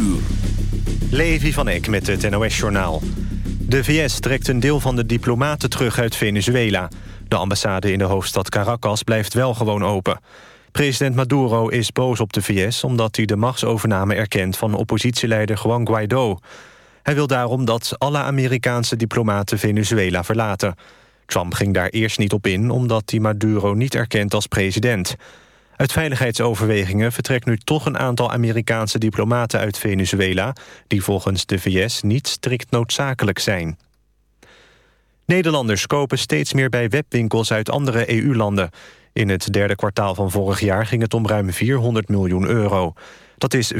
uur. Levi van Eck met het NOS-journaal. De VS trekt een deel van de diplomaten terug uit Venezuela. De ambassade in de hoofdstad Caracas blijft wel gewoon open. President Maduro is boos op de VS... omdat hij de machtsovername erkent van oppositieleider Juan Guaido. Hij wil daarom dat alle Amerikaanse diplomaten Venezuela verlaten. Trump ging daar eerst niet op in... omdat hij Maduro niet erkent als president... Uit veiligheidsoverwegingen vertrekt nu toch een aantal Amerikaanse diplomaten uit Venezuela... die volgens de VS niet strikt noodzakelijk zijn. Nederlanders kopen steeds meer bij webwinkels uit andere EU-landen. In het derde kwartaal van vorig jaar ging het om ruim 400 miljoen euro. Dat is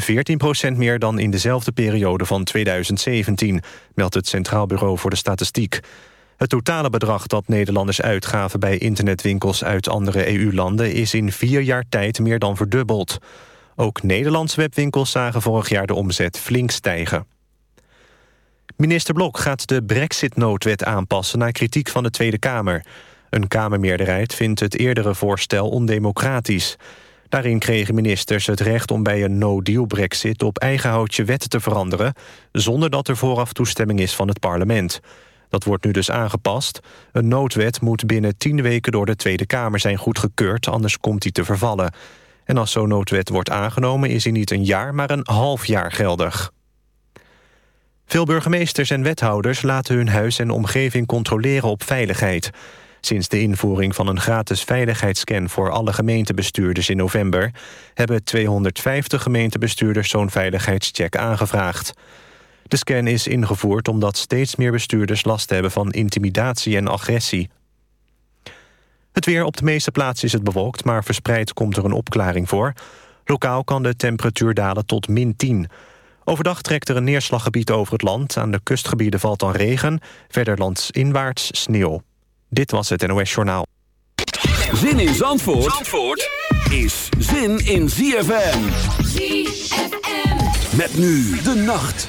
14% meer dan in dezelfde periode van 2017... meldt het Centraal Bureau voor de Statistiek. Het totale bedrag dat Nederlanders uitgaven bij internetwinkels uit andere EU-landen is in vier jaar tijd meer dan verdubbeld. Ook Nederlandse webwinkels zagen vorig jaar de omzet flink stijgen. Minister Blok gaat de brexit-noodwet aanpassen naar kritiek van de Tweede Kamer. Een Kamermeerderheid vindt het eerdere voorstel ondemocratisch. Daarin kregen ministers het recht om bij een no-deal brexit op eigen houtje wetten te veranderen... zonder dat er vooraf toestemming is van het parlement. Dat wordt nu dus aangepast. Een noodwet moet binnen tien weken door de Tweede Kamer zijn goedgekeurd... anders komt die te vervallen. En als zo'n noodwet wordt aangenomen is hij niet een jaar... maar een half jaar geldig. Veel burgemeesters en wethouders laten hun huis en omgeving controleren op veiligheid. Sinds de invoering van een gratis veiligheidsscan voor alle gemeentebestuurders in november... hebben 250 gemeentebestuurders zo'n veiligheidscheck aangevraagd. De scan is ingevoerd omdat steeds meer bestuurders last hebben van intimidatie en agressie. Het weer op de meeste plaatsen is het bewolkt, maar verspreid komt er een opklaring voor. Lokaal kan de temperatuur dalen tot min 10. Overdag trekt er een neerslaggebied over het land. Aan de kustgebieden valt dan regen, verder landsinwaarts sneeuw. Dit was het NOS Journaal. Zin in Zandvoort, Zandvoort is zin in ZFM. ZFM. Met nu de nacht.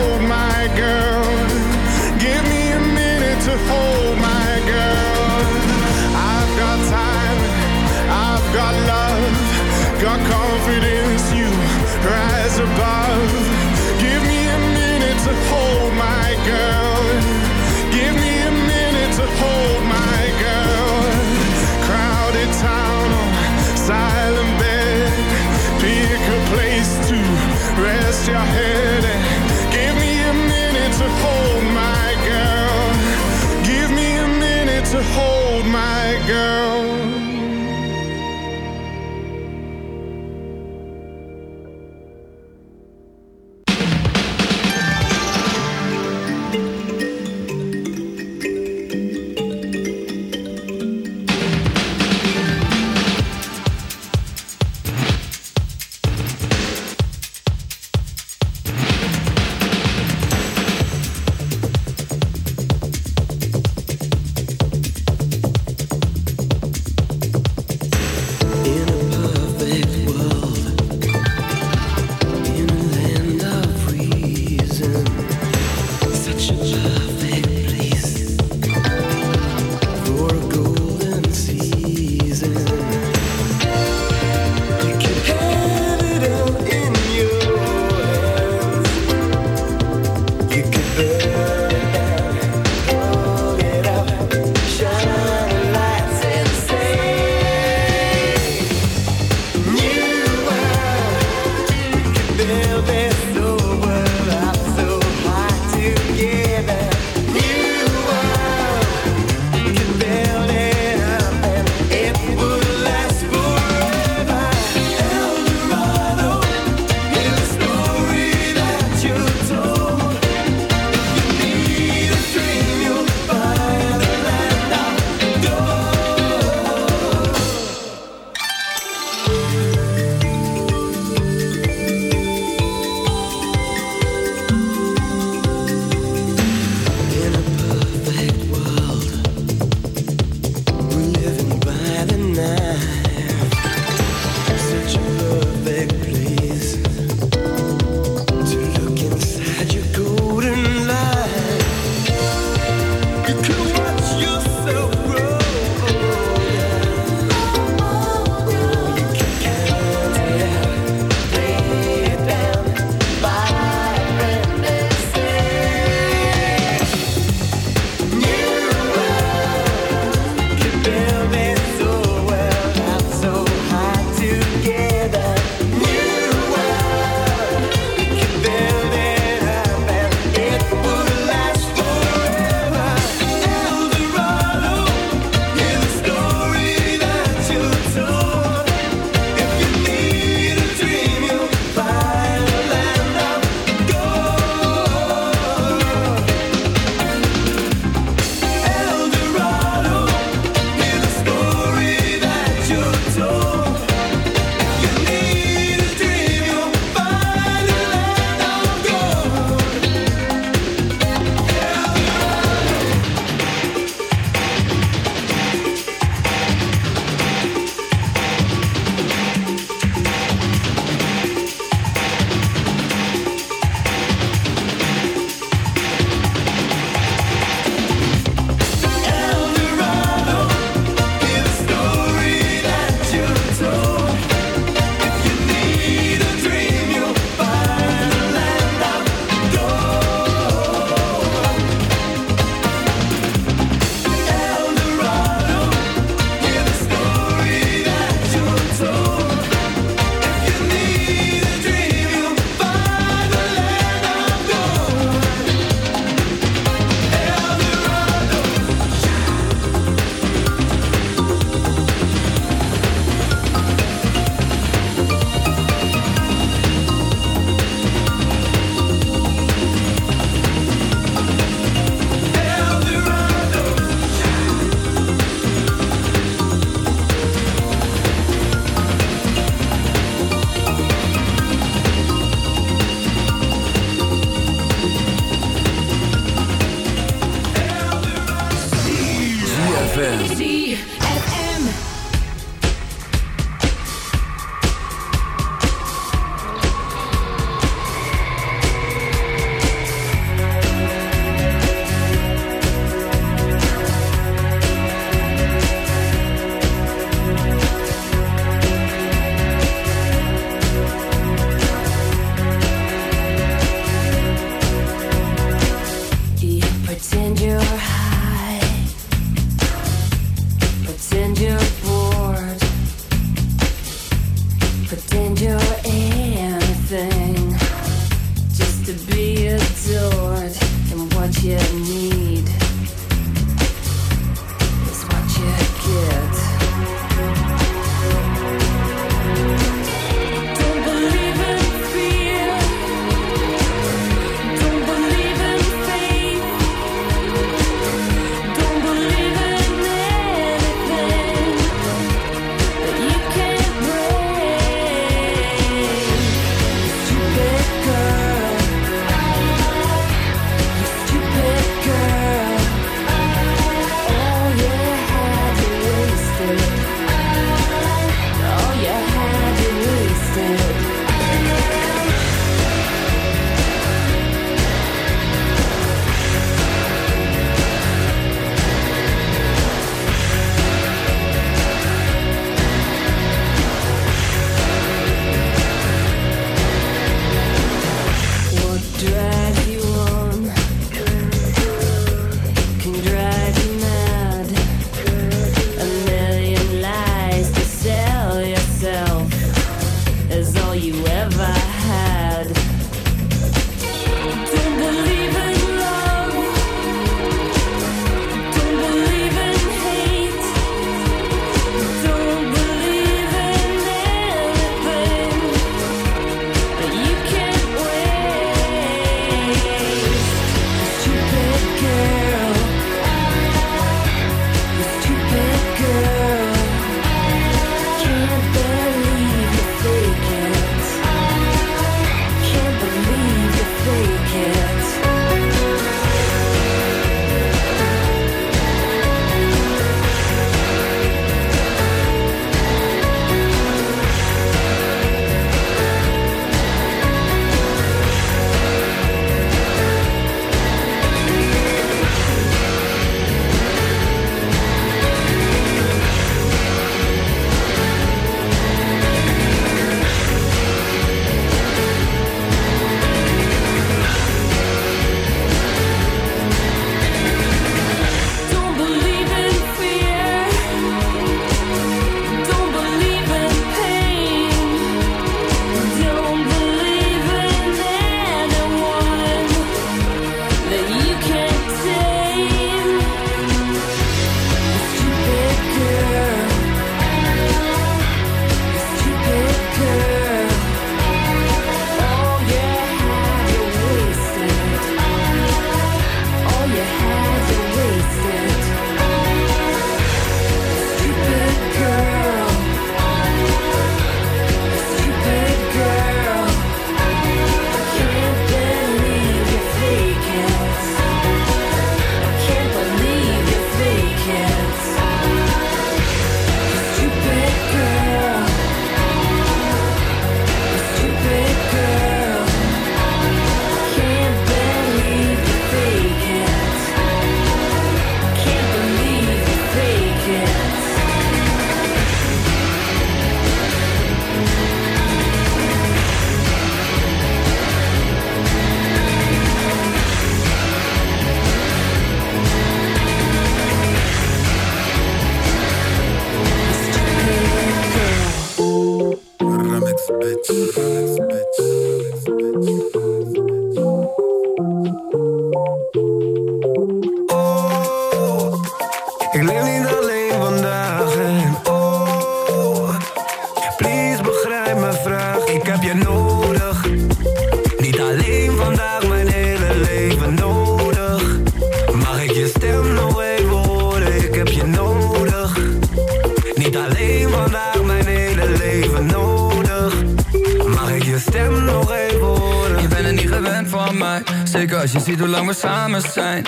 Zeker als je ziet hoe lang we samen zijn.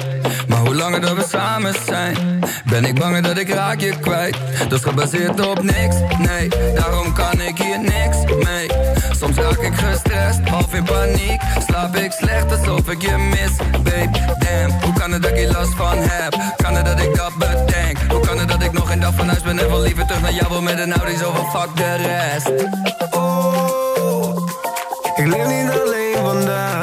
Maar hoe langer dat we samen zijn Ben ik bang dat ik raak je kwijt. Dus gebaseerd op niks, nee Daarom kan ik hier niks mee. Soms raak ik gestrest, half in paniek Slaap ik slecht alsof ik je mis, babe. Damn, hoe kan het dat ik hier last van heb? Kan het dat ik dat bedenk? Hoe kan het dat ik nog geen dag van huis ben En wel liever terug naar jou wil met een Audi Zo van fuck de rest. Oh, ik leef niet alleen vandaag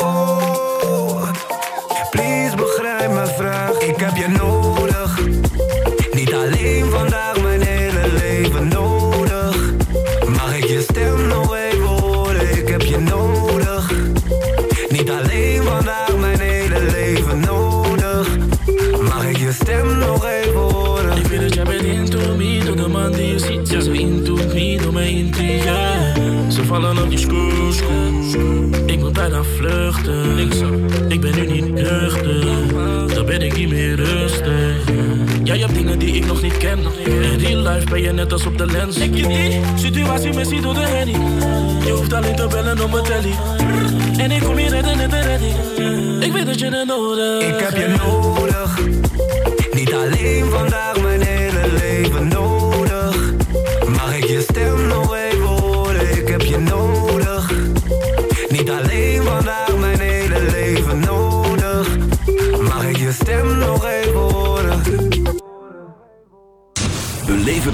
ik je stem nog even horen? Ik weet dat jij bent into me, door de man die je ziet. Ja, zo into me, door mijn intrigue. Ze vallen op je schoen, schoen. Ik moet bijna vluchten. Ik ben nu niet nuchter, dan ben ik niet meer rustig. Jij hebt dingen die ik nog niet ken. In real life ben je net als op de lens. Ik je die situatie missie door de henny. Je hoeft alleen te bellen om mijn telly. En ik kom hier redden net de redding. Ik weet dat je het nodig Ik heb je nodig, niet alleen vandaag, mijn hele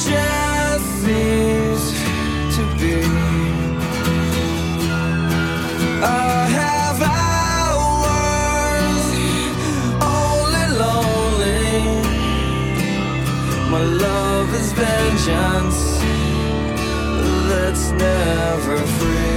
conscience seems to be. I have hours only lonely. My love is vengeance that's never free.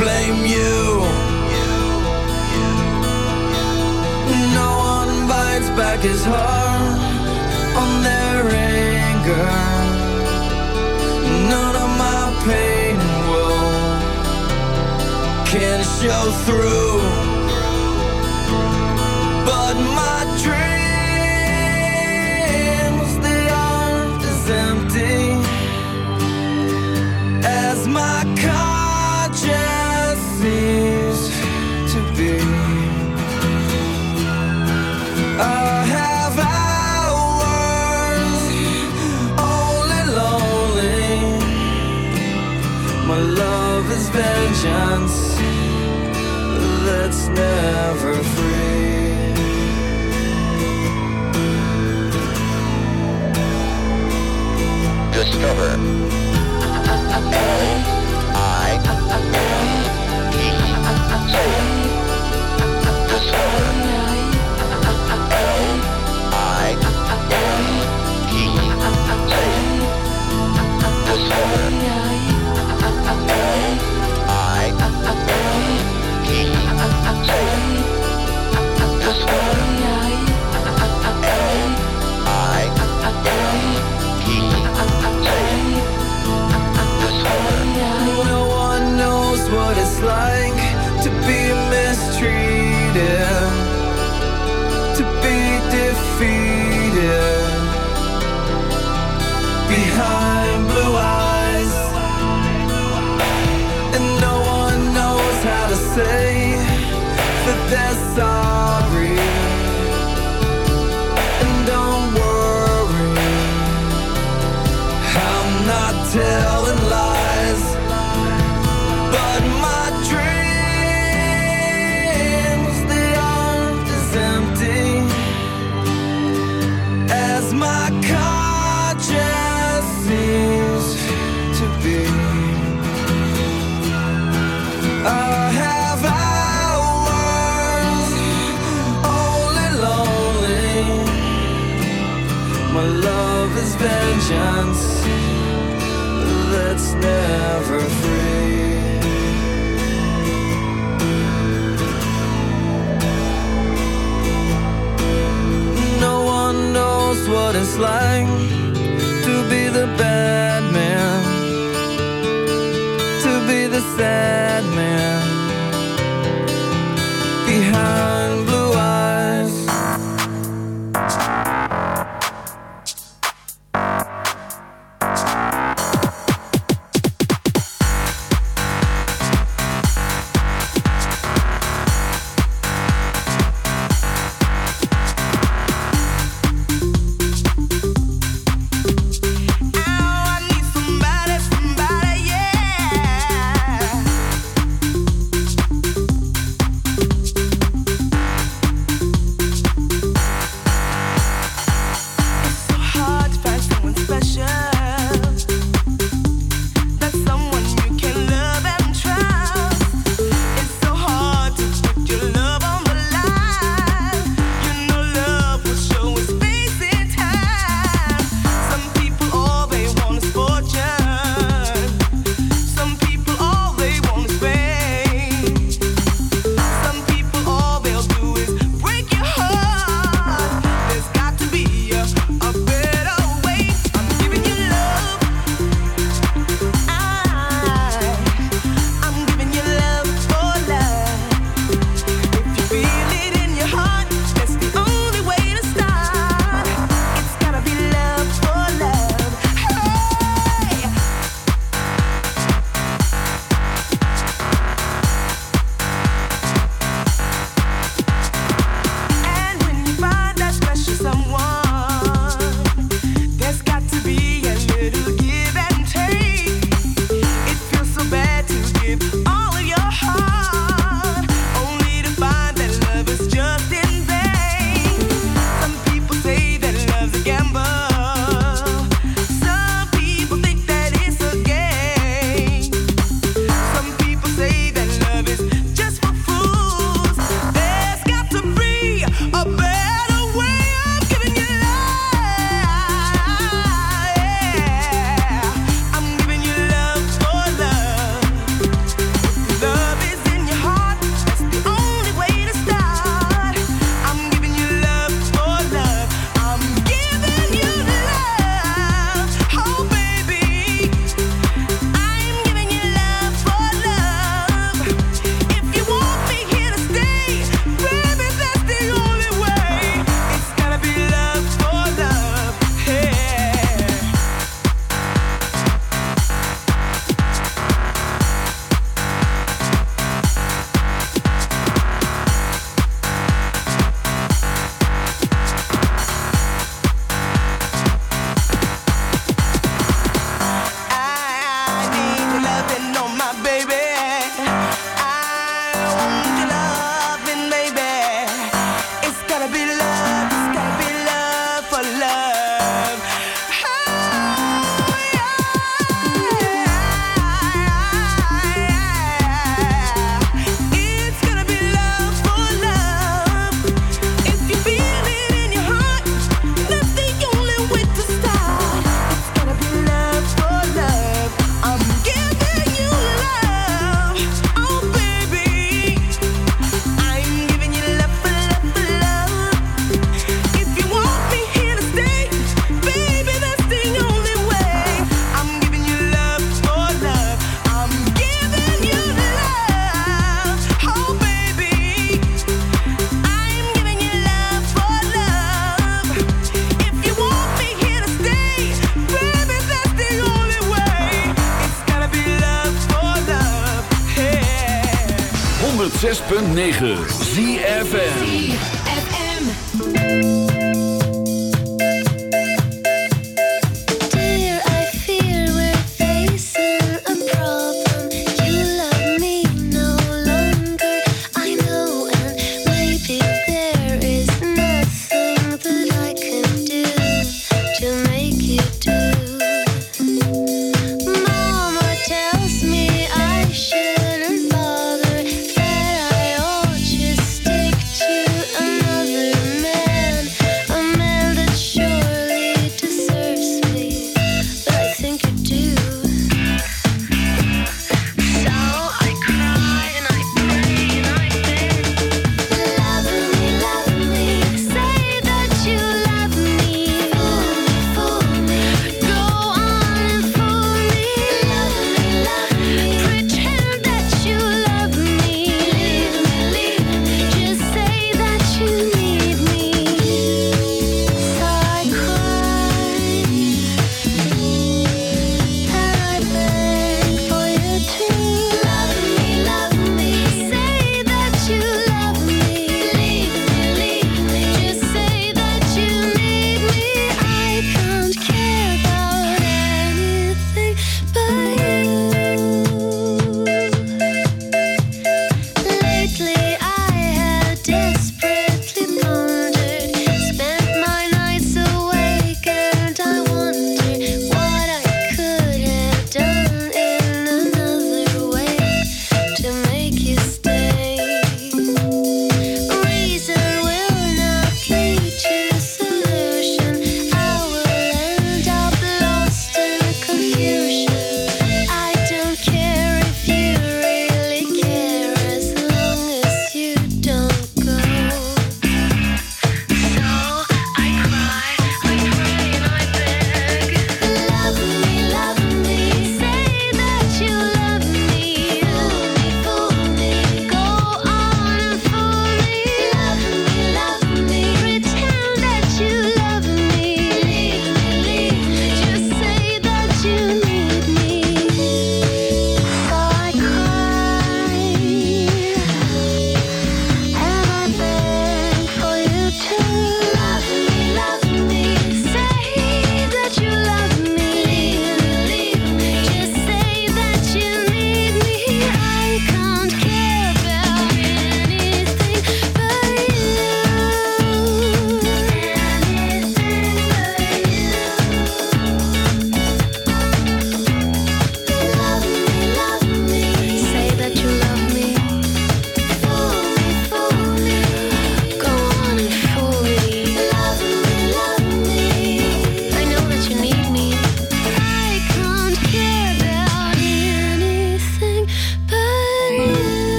Blame you. No one bites back his heart on their anger. None of my pain will can show through. But my never free. Discover. L I N T. Discover. Discover. Sad man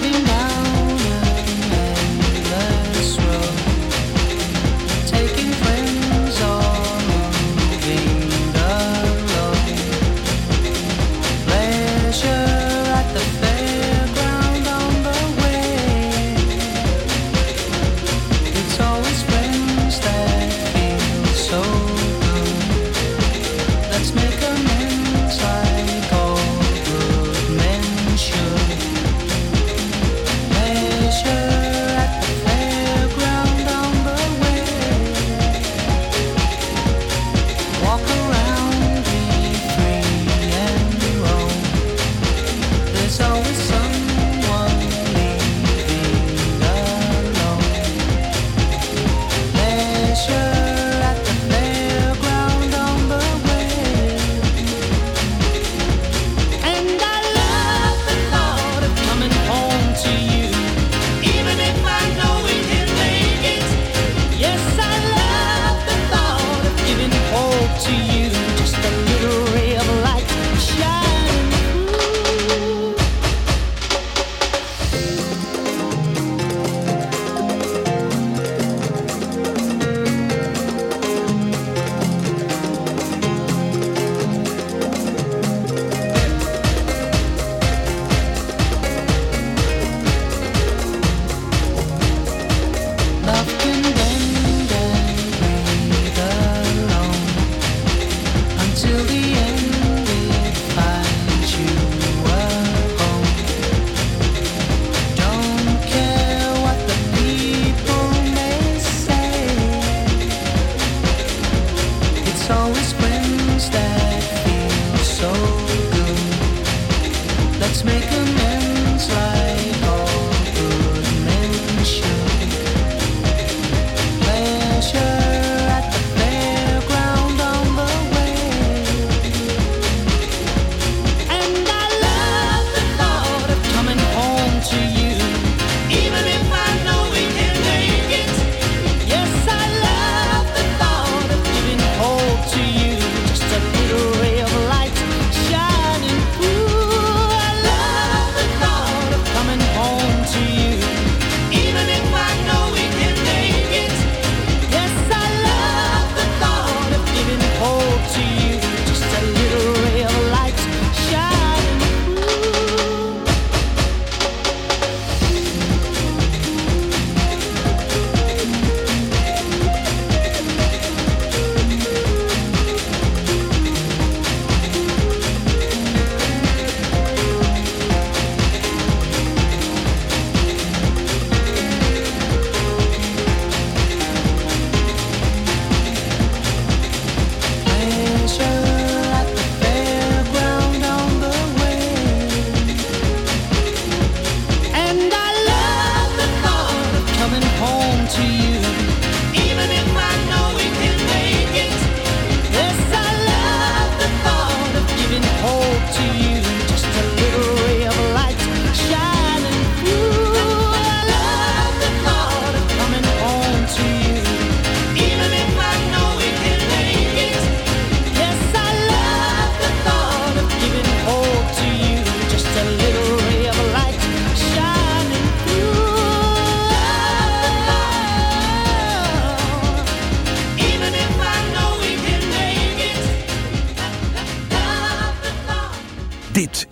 driving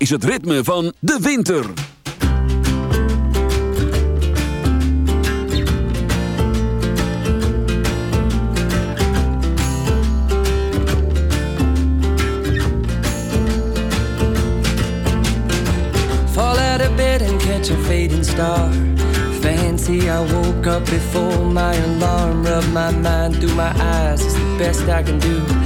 is het ritme van de winter. Fall out of bed and catch a fading star. Fancy I woke up before my alarm. Rub my mind through my eyes. It's the best I can do.